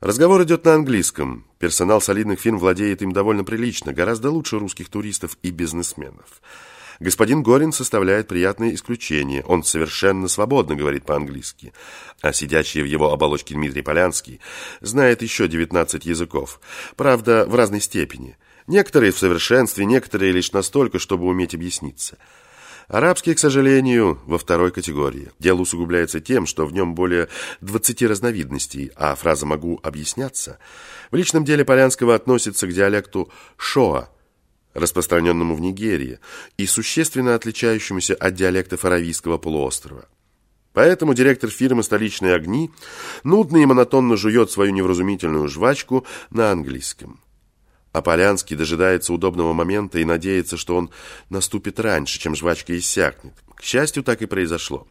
Разговор идет на английском. Персонал солидных фирм владеет им довольно прилично, гораздо лучше русских туристов и бизнесменов. Господин Горин составляет приятное исключение. Он совершенно свободно говорит по-английски. А сидящий в его оболочке Дмитрий Полянский знает еще 19 языков. Правда, в разной степени. Некоторые в совершенстве, некоторые лишь настолько, чтобы уметь объясниться. Арабский, к сожалению, во второй категории. Дело усугубляется тем, что в нем более 20 разновидностей, а фраза «могу объясняться» в личном деле Полянского относится к диалекту «шоа», распространенному в Нигерии и существенно отличающемуся от диалектов Аравийского полуострова. Поэтому директор фирмы «Столичные огни» нудно и монотонно жует свою невразумительную жвачку на английском. А Полянский дожидается удобного момента и надеется, что он наступит раньше, чем жвачка иссякнет. К счастью, так и произошло.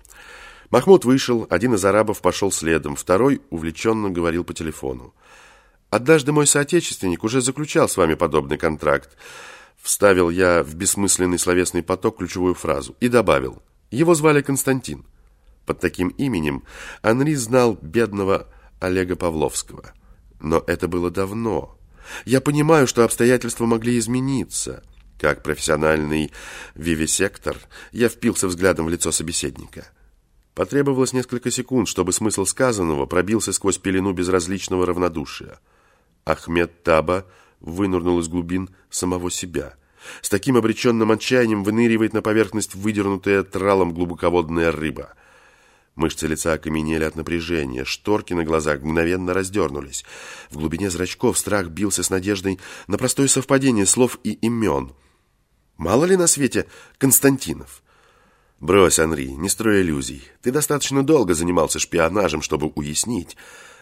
Махмуд вышел, один из арабов пошел следом, второй увлеченно говорил по телефону. «Однажды мой соотечественник уже заключал с вами подобный контракт». Вставил я в бессмысленный словесный поток ключевую фразу и добавил. Его звали Константин. Под таким именем Анри знал бедного Олега Павловского. Но это было давно. Я понимаю, что обстоятельства могли измениться. Как профессиональный вивисектор, я впился взглядом в лицо собеседника. Потребовалось несколько секунд, чтобы смысл сказанного пробился сквозь пелену безразличного равнодушия. Ахмед Таба вынырнул из глубин самого себя. С таким обреченным отчаянием выныривает на поверхность выдернутая тралом глубоководная рыба — Мышцы лица окаменели от напряжения, шторки на глазах мгновенно раздернулись. В глубине зрачков страх бился с надеждой на простое совпадение слов и имен. Мало ли на свете Константинов? Брось, Анри, не строй иллюзий. Ты достаточно долго занимался шпионажем, чтобы уяснить.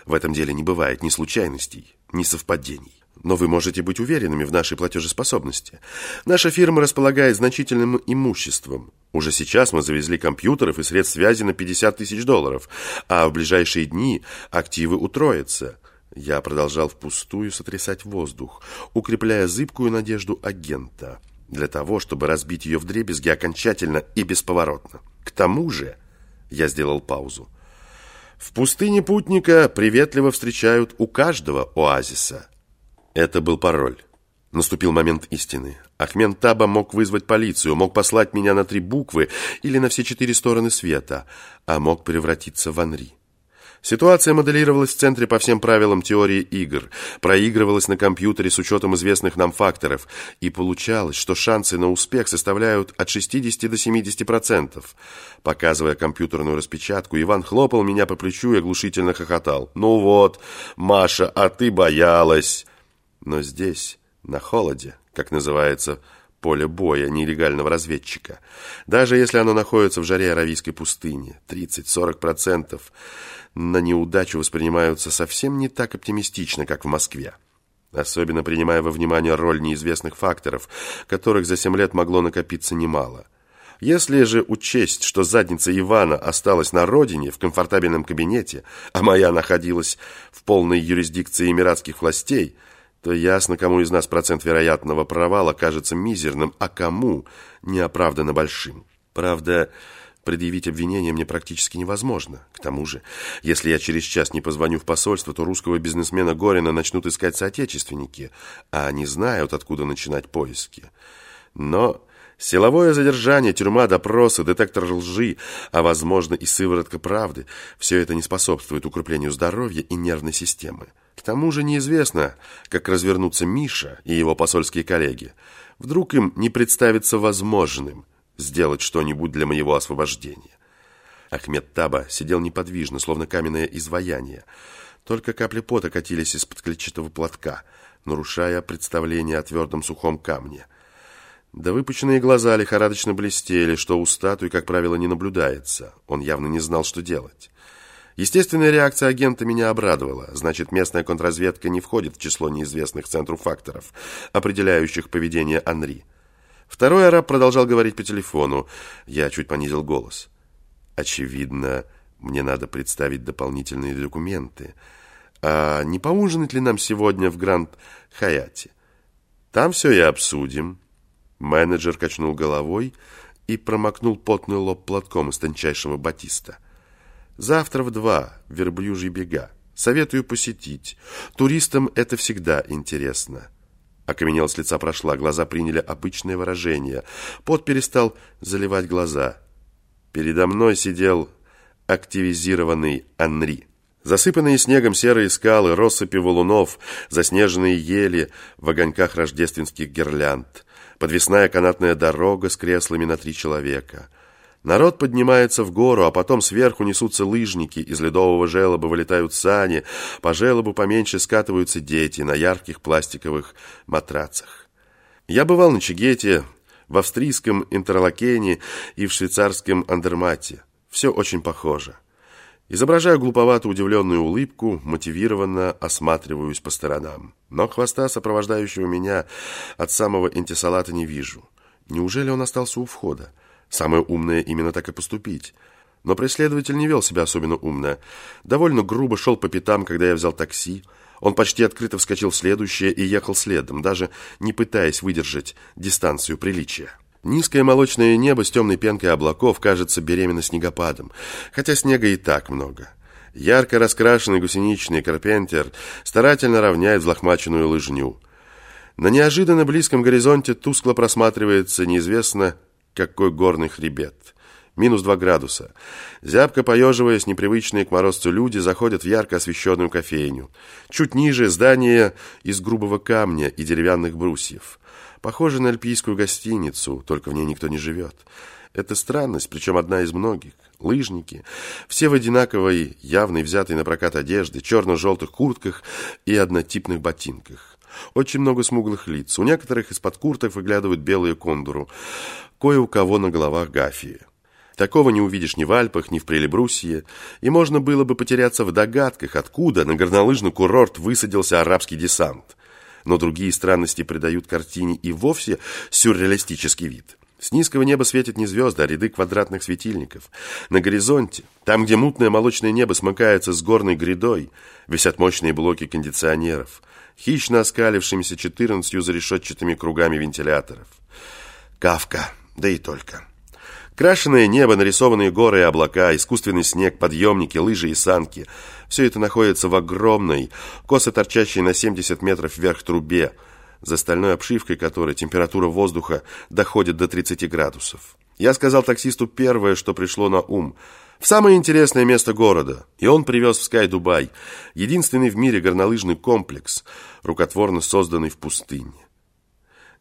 В этом деле не бывает ни случайностей, ни совпадений. Но вы можете быть уверенными в нашей платежеспособности. Наша фирма располагает значительным имуществом. Уже сейчас мы завезли компьютеров и средств связи на 50 тысяч долларов, а в ближайшие дни активы утроятся. Я продолжал впустую сотрясать воздух, укрепляя зыбкую надежду агента, для того, чтобы разбить ее вдребезги окончательно и бесповоротно. К тому же, я сделал паузу, в пустыне путника приветливо встречают у каждого оазиса – это был пароль. Наступил момент истины. Ахмен Таба мог вызвать полицию, мог послать меня на три буквы или на все четыре стороны света, а мог превратиться в Анри. Ситуация моделировалась в центре по всем правилам теории игр, проигрывалась на компьютере с учетом известных нам факторов, и получалось, что шансы на успех составляют от 60 до 70%. Показывая компьютерную распечатку, Иван хлопал меня по плечу и оглушительно хохотал. «Ну вот, Маша, а ты боялась!» Но здесь, на холоде, как называется поле боя нелегального разведчика, даже если оно находится в жаре Аравийской пустыни, 30-40% на неудачу воспринимаются совсем не так оптимистично, как в Москве. Особенно принимая во внимание роль неизвестных факторов, которых за 7 лет могло накопиться немало. Если же учесть, что задница Ивана осталась на родине, в комфортабельном кабинете, а моя находилась в полной юрисдикции эмиратских властей – то ясно, кому из нас процент вероятного провала кажется мизерным, а кому неоправданно большим. Правда, предъявить обвинение мне практически невозможно. К тому же, если я через час не позвоню в посольство, то русского бизнесмена Горина начнут искать соотечественники, а они знают, откуда начинать поиски. Но силовое задержание, тюрьма, допросы, детектор лжи, а, возможно, и сыворотка правды – все это не способствует укреплению здоровья и нервной системы. К тому же неизвестно, как развернутся Миша и его посольские коллеги. Вдруг им не представится возможным сделать что-нибудь для моего освобождения. Ахмед Таба сидел неподвижно, словно каменное изваяние. Только капли пота катились из-под клетчатого платка, нарушая представление о твердом сухом камне. Да выпученные глаза лихорадочно блестели, что у статуи, как правило, не наблюдается. Он явно не знал, что делать. Естественная реакция агента меня обрадовала. Значит, местная контрразведка не входит в число неизвестных центру факторов, определяющих поведение Анри. Второй араб продолжал говорить по телефону. Я чуть понизил голос. Очевидно, мне надо представить дополнительные документы. А не поужинать ли нам сегодня в Гранд-Хаяте? Там все и обсудим. Менеджер качнул головой и промокнул потный лоб платком из тончайшего батиста. Завтра в два, верблюжьи бега. Советую посетить. Туристам это всегда интересно. Окаменел с лица прошла, глаза приняли обычное выражение. Пот перестал заливать глаза. Передо мной сидел активизированный Анри. Засыпанные снегом серые скалы, россыпи валунов, заснеженные ели в огоньках рождественских гирлянд, подвесная канатная дорога с креслами на три человека. Народ поднимается в гору, а потом сверху несутся лыжники, из ледового желоба вылетают сани, по желобу поменьше скатываются дети на ярких пластиковых матрацах. Я бывал на Чигете, в австрийском Интерлакене и в швейцарском Андермате. Все очень похоже. Изображаю глуповато удивленную улыбку, мотивированно осматриваюсь по сторонам. Но хвоста, сопровождающего меня от самого интисалата, не вижу. Неужели он остался у входа? Самое умное именно так и поступить. Но преследователь не вел себя особенно умно. Довольно грубо шел по пятам, когда я взял такси. Он почти открыто вскочил в следующее и ехал следом, даже не пытаясь выдержать дистанцию приличия. Низкое молочное небо с темной пенкой облаков кажется беременно снегопадом, хотя снега и так много. Ярко раскрашенный гусеничный карпентер старательно равняет взлохмаченную лыжню. На неожиданно близком горизонте тускло просматривается неизвестно какой горный хребет. Минус два градуса. Зябко поеживаясь, непривычные к морозцу люди заходят в ярко освещенную кофейню. Чуть ниже здание из грубого камня и деревянных брусьев. Похоже на альпийскую гостиницу, только в ней никто не живет. Это странность, причем одна из многих. Лыжники, все в одинаковой, явной взятой на прокат одежды, черно-желтых куртках и однотипных ботинках. Очень много смуглых лиц. У некоторых из-под курток выглядывают белые кондуру. Кое у кого на головах гафии. Такого не увидишь ни в Альпах, ни в Прелебрусье, и можно было бы потеряться в догадках, откуда на горнолыжный курорт высадился арабский десант но другие странности придают картине и вовсе сюрреалистический вид. С низкого неба светят не звезды, а ряды квадратных светильников. На горизонте, там, где мутное молочное небо смыкается с горной грядой, висят мощные блоки кондиционеров, хищно оскалившимися четырнадцатью зарешетчатыми кругами вентиляторов. Кавка, да и только. Крашеное небо, нарисованные горы и облака, искусственный снег, подъемники, лыжи и санки – все это находится в огромной, косо торчащей на 70 метров вверх трубе, за стальной обшивкой которой температура воздуха доходит до 30 градусов. Я сказал таксисту первое, что пришло на ум. В самое интересное место города. И он привез в Скай-Дубай, единственный в мире горнолыжный комплекс, рукотворно созданный в пустыне.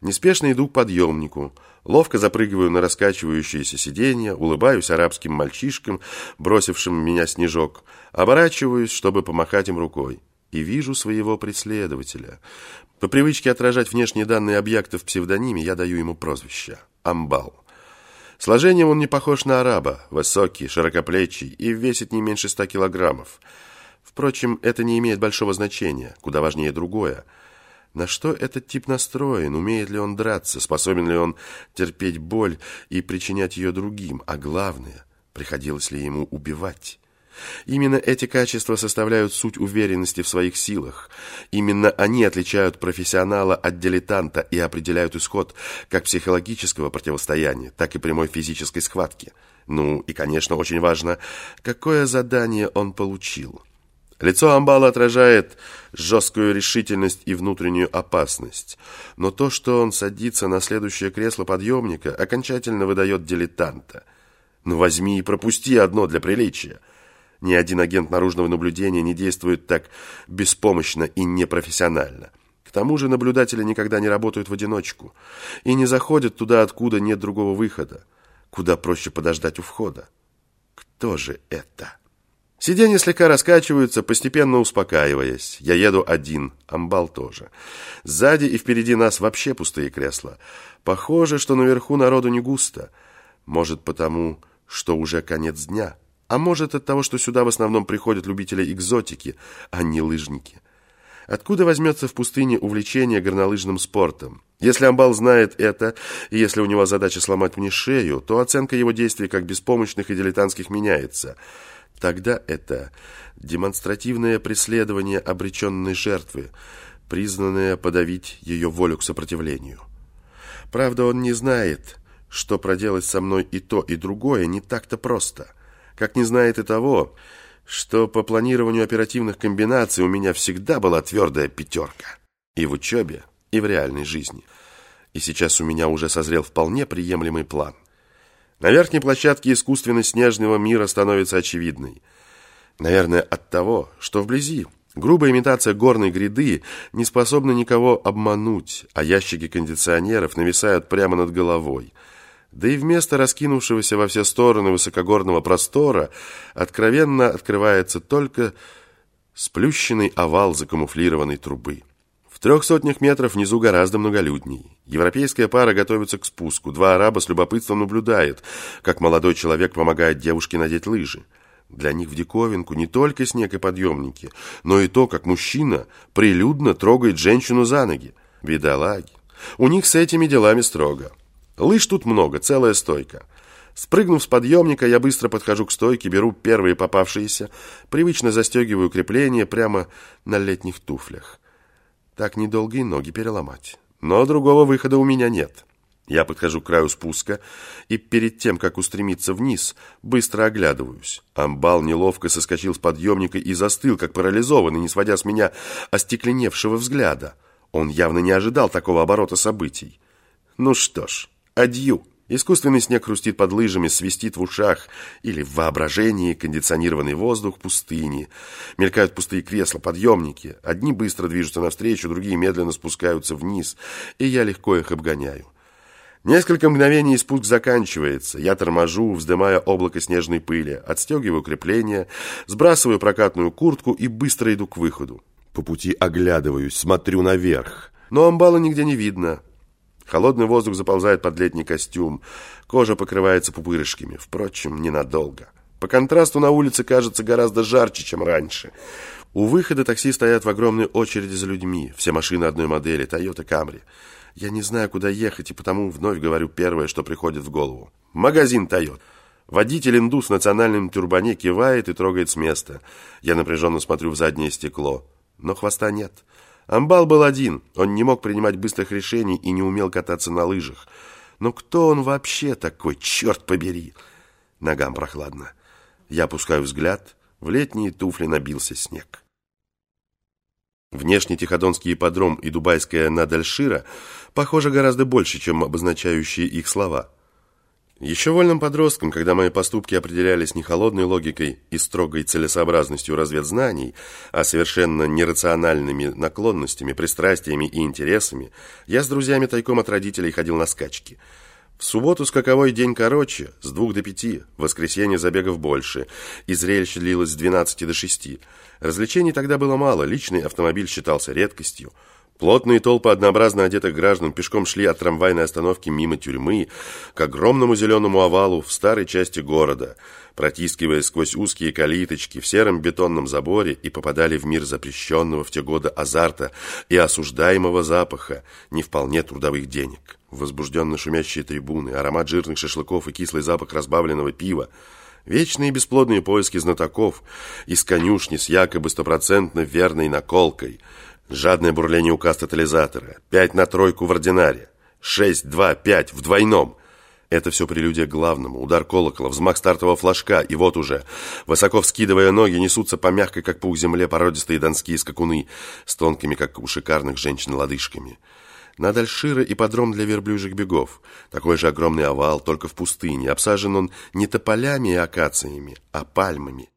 Неспешно иду к подъемнику, ловко запрыгиваю на раскачивающееся сиденье, улыбаюсь арабским мальчишкам, бросившим меня снежок, оборачиваюсь, чтобы помахать им рукой, и вижу своего преследователя. По привычке отражать внешние данные объекта в псевдониме я даю ему прозвище – Амбал. Сложением он не похож на араба, высокий, широкоплечий и весит не меньше ста килограммов. Впрочем, это не имеет большого значения, куда важнее другое – на что этот тип настроен? Умеет ли он драться? Способен ли он терпеть боль и причинять ее другим? А главное, приходилось ли ему убивать? Именно эти качества составляют суть уверенности в своих силах. Именно они отличают профессионала от дилетанта и определяют исход как психологического противостояния, так и прямой физической схватки. Ну и, конечно, очень важно, какое задание он получил. Лицо Амбала отражает жесткую решительность и внутреннюю опасность. Но то, что он садится на следующее кресло подъемника, окончательно выдает дилетанта. Ну возьми и пропусти одно для приличия. Ни один агент наружного наблюдения не действует так беспомощно и непрофессионально. К тому же наблюдатели никогда не работают в одиночку и не заходят туда, откуда нет другого выхода, куда проще подождать у входа. Кто же это? Сиденья слегка раскачиваются, постепенно успокаиваясь. Я еду один, амбал тоже. Сзади и впереди нас вообще пустые кресла. Похоже, что наверху народу не густо. Может, потому, что уже конец дня. А может, от того, что сюда в основном приходят любители экзотики, а не лыжники. Откуда возьмется в пустыне увлечение горнолыжным спортом? Если Амбал знает это, и если у него задача сломать мне шею, то оценка его действий как беспомощных и дилетантских меняется – Тогда это демонстративное преследование обреченной жертвы, признанное подавить ее волю к сопротивлению. Правда, он не знает, что проделать со мной и то, и другое не так-то просто, как не знает и того, что по планированию оперативных комбинаций у меня всегда была твердая пятерка. И в учебе, и в реальной жизни. И сейчас у меня уже созрел вполне приемлемый план. На верхней площадке искусственно-снежного мира становится очевидной. Наверное, от того, что вблизи грубая имитация горной гряды не способна никого обмануть, а ящики кондиционеров нависают прямо над головой. Да и вместо раскинувшегося во все стороны высокогорного простора откровенно открывается только сплющенный овал закамуфлированной трубы трех сотнях метров внизу гораздо многолюдней. Европейская пара готовится к спуску. Два араба с любопытством наблюдают, как молодой человек помогает девушке надеть лыжи. Для них в диковинку не только снег и подъемники, но и то, как мужчина прилюдно трогает женщину за ноги. Бедолаги. У них с этими делами строго. Лыж тут много, целая стойка. Спрыгнув с подъемника, я быстро подхожу к стойке, беру первые попавшиеся, привычно застегиваю крепление прямо на летних туфлях. Так недолго и ноги переломать. Но другого выхода у меня нет. Я подхожу к краю спуска и перед тем, как устремиться вниз, быстро оглядываюсь. Амбал неловко соскочил с подъемника и застыл, как парализованный, не сводя с меня остекленевшего взгляда. Он явно не ожидал такого оборота событий. Ну что ж, адью. Искусственный снег хрустит под лыжами, свистит в ушах или в воображении кондиционированный воздух пустыни. Мелькают пустые кресла, подъемники. Одни быстро движутся навстречу, другие медленно спускаются вниз, и я легко их обгоняю. Несколько мгновений спуск заканчивается. Я торможу, вздымая облако снежной пыли, отстегиваю крепление, сбрасываю прокатную куртку и быстро иду к выходу. По пути оглядываюсь, смотрю наверх. Но амбала нигде не видно. Холодный воздух заползает под летний костюм. Кожа покрывается пупырышками. Впрочем, ненадолго. По контрасту на улице кажется гораздо жарче, чем раньше. У выхода такси стоят в огромной очереди за людьми. Все машины одной модели, Toyota Camry. Я не знаю, куда ехать, и потому вновь говорю первое, что приходит в голову. Магазин Toyota. Водитель индус в национальном тюрбане кивает и трогает с места. Я напряженно смотрю в заднее стекло. Но хвоста нет. Амбал был один, он не мог принимать быстрых решений и не умел кататься на лыжах. Но кто он вообще такой, черт побери? Ногам прохладно. Я опускаю взгляд, в летние туфли набился снег. Внешне Тиходонский ипподром и дубайская Надальшира похожи гораздо больше, чем обозначающие их слова – еще вольным подростком, когда мои поступки определялись не холодной логикой и строгой целесообразностью разведзнаний, а совершенно нерациональными наклонностями, пристрастиями и интересами, я с друзьями тайком от родителей ходил на скачки. В субботу скаковой день короче, с двух до пяти, в воскресенье забегов больше, и зрелище длилось с двенадцати до шести. Развлечений тогда было мало, личный автомобиль считался редкостью. Плотные толпы однообразно одетых граждан пешком шли от трамвайной остановки мимо тюрьмы к огромному зеленому овалу в старой части города, протискиваясь сквозь узкие калиточки в сером бетонном заборе и попадали в мир запрещенного в те годы азарта и осуждаемого запаха не вполне трудовых денег. Возбужденно шумящие трибуны, аромат жирных шашлыков и кислый запах разбавленного пива, Вечные бесплодные поиски знатоков из конюшни с якобы стопроцентно верной наколкой – Жадное бурление указ тотализатора. Пять на тройку в ординаре. Шесть, два, пять в двойном. Это все прелюдия к главному. Удар колокола, взмах стартового флажка. И вот уже, высоко вскидывая ноги, несутся по мягкой, как паук земле, породистые донские скакуны с тонкими, как у шикарных женщин, лодыжками. Над Альшира и подром для верблюжьих бегов. Такой же огромный овал, только в пустыне. Обсажен он не тополями и акациями, а пальмами.